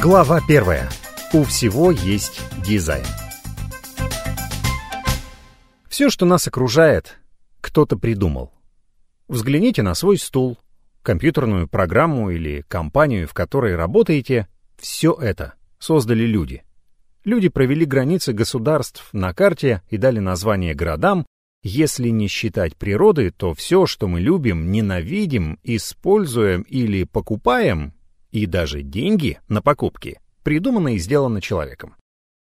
Глава первая. У всего есть дизайн. Все, что нас окружает, кто-то придумал. Взгляните на свой стул, компьютерную программу или компанию, в которой работаете. Все это создали люди. Люди провели границы государств на карте и дали название городам. Если не считать природы, то все, что мы любим, ненавидим, используем или покупаем, и даже деньги на покупки придумано и сделано человеком.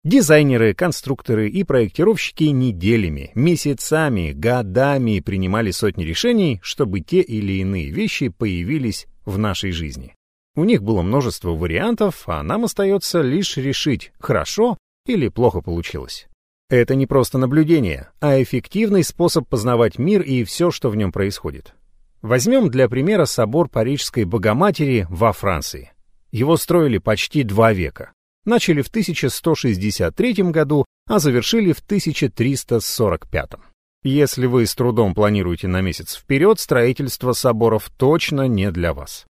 Дизайнеры, конструкторы и проектировщики неделями, месяцами, годами принимали сотни решений, чтобы те или иные вещи появились в нашей жизни. У них было множество вариантов, а нам остается лишь решить, хорошо или плохо получилось. Это не просто наблюдение, а эффективный способ познавать мир и все, что в нем происходит. Возьмем для примера собор Парижской Богоматери во Франции. Его строили почти два века. Начали в 1163 году, а завершили в 1345. Если вы с трудом планируете на месяц вперед, строительство соборов точно не для вас.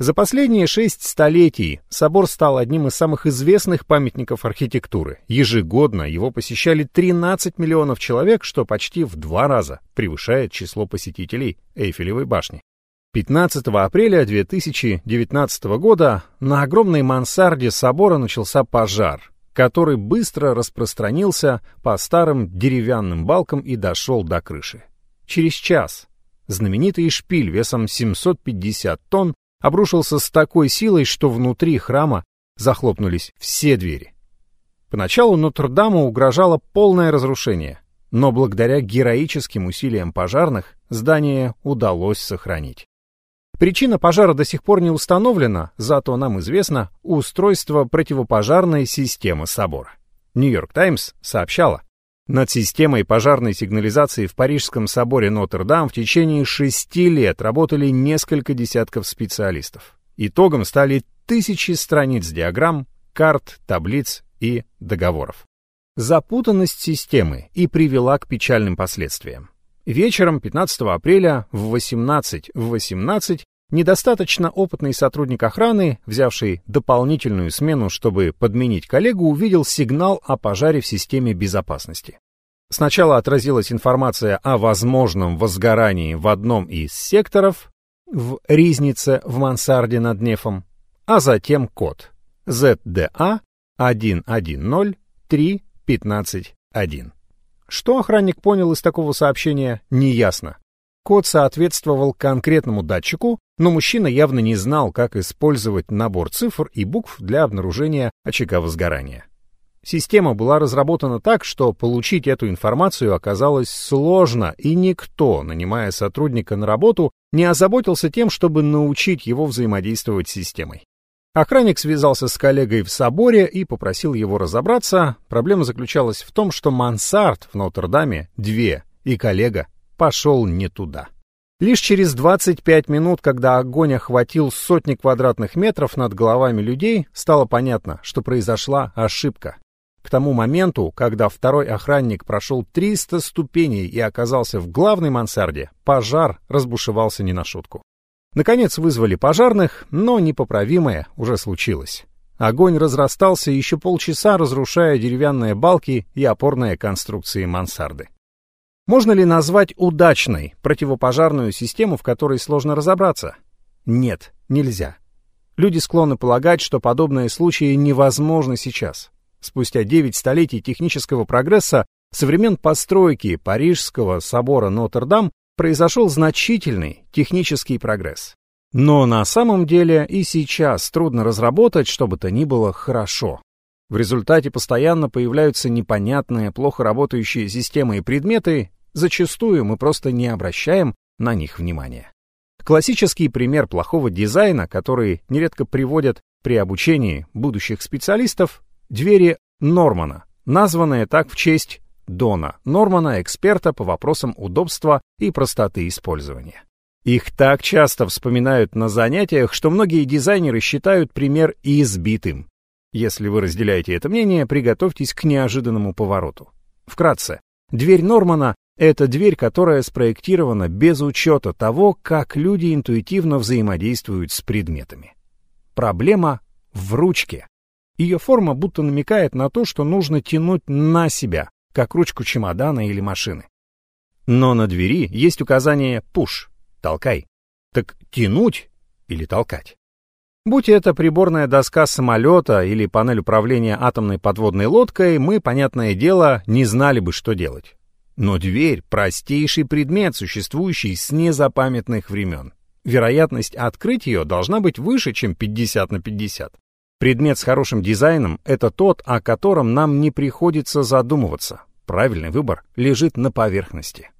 За последние шесть столетий собор стал одним из самых известных памятников архитектуры. Ежегодно его посещали 13 миллионов человек, что почти в два раза превышает число посетителей Эйфелевой башни. 15 апреля 2019 года на огромной мансарде собора начался пожар, который быстро распространился по старым деревянным балкам и дошел до крыши. Через час знаменитый шпиль весом 750 тонн обрушился с такой силой, что внутри храма захлопнулись все двери. Поначалу Нотр-Даму угрожало полное разрушение, но благодаря героическим усилиям пожарных здание удалось сохранить. Причина пожара до сих пор не установлена, зато нам известно устройство противопожарной системы собора. Нью-Йорк Таймс сообщала, над системой пожарной сигнализации в Парижском соборе Нотр-Дам в течение шести лет работали несколько десятков специалистов. Итогом стали тысячи страниц диаграмм, карт, таблиц и договоров. Запутанность системы и привела к печальным последствиям. Вечером 15 апреля в 18.18 в 18 недостаточно опытный сотрудник охраны, взявший дополнительную смену, чтобы подменить коллегу, увидел сигнал о пожаре в системе безопасности. Сначала отразилась информация о возможном возгорании в одном из секторов, в ризнице в мансарде над Нефом, а затем код ZDA 1103151. Что охранник понял из такого сообщения, неясно. Код соответствовал конкретному датчику, но мужчина явно не знал, как использовать набор цифр и букв для обнаружения очага возгорания. Система была разработана так, что получить эту информацию оказалось сложно, и никто, нанимая сотрудника на работу, не озаботился тем, чтобы научить его взаимодействовать с системой. Охранник связался с коллегой в соборе и попросил его разобраться. Проблема заключалась в том, что мансард в Нотр-Даме две, и коллега пошел не туда. Лишь через 25 минут, когда огонь охватил сотни квадратных метров над головами людей, стало понятно, что произошла ошибка. К тому моменту, когда второй охранник прошел 300 ступеней и оказался в главной мансарде, пожар разбушевался не на шутку. Наконец вызвали пожарных, но непоправимое уже случилось. Огонь разрастался еще полчаса, разрушая деревянные балки и опорные конструкции мансарды. Можно ли назвать удачной противопожарную систему, в которой сложно разобраться? Нет, нельзя. Люди склонны полагать, что подобные случаи невозможны сейчас. Спустя 9 столетий технического прогресса со времен постройки Парижского собора Нотр-Дам произошел значительный технический прогресс. Но на самом деле и сейчас трудно разработать, чтобы то ни было хорошо. В результате постоянно появляются непонятные, плохо работающие системы и предметы, зачастую мы просто не обращаем на них внимания. Классический пример плохого дизайна, который нередко приводят при обучении будущих специалистов, двери Нормана, названные так в честь Дона Нормана, эксперта по вопросам удобства и простоты использования. Их так часто вспоминают на занятиях, что многие дизайнеры считают пример избитым. Если вы разделяете это мнение, приготовьтесь к неожиданному повороту. Вкратце, дверь Нормана — это дверь, которая спроектирована без учета того, как люди интуитивно взаимодействуют с предметами. Проблема в ручке. Ее форма будто намекает на то, что нужно тянуть на себя, как ручку чемодана или машины. Но на двери есть указание «push» — «толкай». Так тянуть или толкать? Будь это приборная доска самолета или панель управления атомной подводной лодкой, мы, понятное дело, не знали бы, что делать. Но дверь — простейший предмет, существующий с незапамятных времен. Вероятность открыть ее должна быть выше, чем 50 на 50. Предмет с хорошим дизайном — это тот, о котором нам не приходится задумываться. Правильный выбор лежит на поверхности.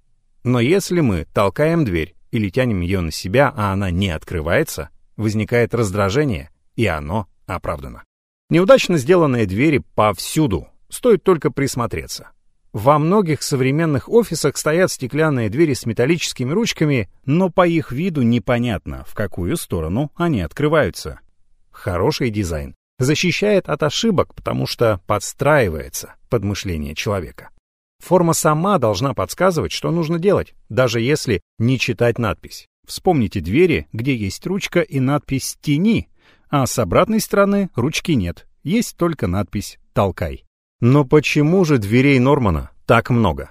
Но если мы толкаем дверь или тянем ее на себя, а она не открывается, возникает раздражение, и оно оправдано. Неудачно сделанные двери повсюду, стоит только присмотреться. Во многих современных офисах стоят стеклянные двери с металлическими ручками, но по их виду непонятно, в какую сторону они открываются. Хороший дизайн защищает от ошибок, потому что подстраивается под мышление человека. Форма сама должна подсказывать, что нужно делать, даже если не читать надпись. Вспомните двери, где есть ручка и надпись «Тяни», а с обратной стороны ручки нет, есть только надпись «Толкай». Но почему же дверей Нормана так много?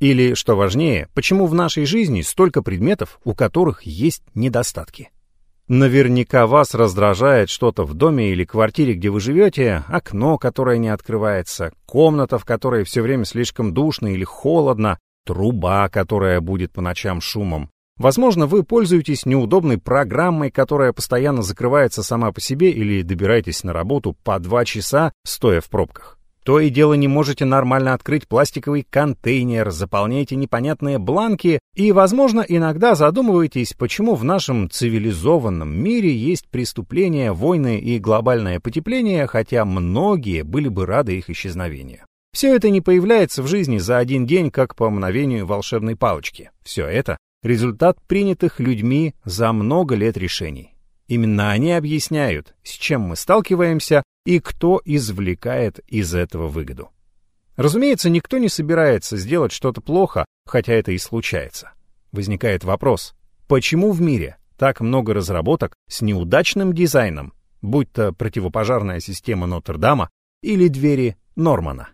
Или, что важнее, почему в нашей жизни столько предметов, у которых есть недостатки? Наверняка вас раздражает что-то в доме или квартире, где вы живете, окно, которое не открывается, комната, в которой все время слишком душно или холодно, труба, которая будет по ночам шумом. Возможно, вы пользуетесь неудобной программой, которая постоянно закрывается сама по себе или добираетесь на работу по два часа, стоя в пробках. То и дело не можете нормально открыть пластиковый контейнер, заполняете непонятные бланки и, возможно, иногда задумываетесь, почему в нашем цивилизованном мире есть преступления, войны и глобальное потепление, хотя многие были бы рады их исчезновению. Все это не появляется в жизни за один день, как по мгновению волшебной палочки. Все это — результат принятых людьми за много лет решений. Именно они объясняют, с чем мы сталкиваемся и кто извлекает из этого выгоду. Разумеется, никто не собирается сделать что-то плохо, хотя это и случается. Возникает вопрос, почему в мире так много разработок с неудачным дизайном, будь то противопожарная система Нотр-Дама или двери Нормана?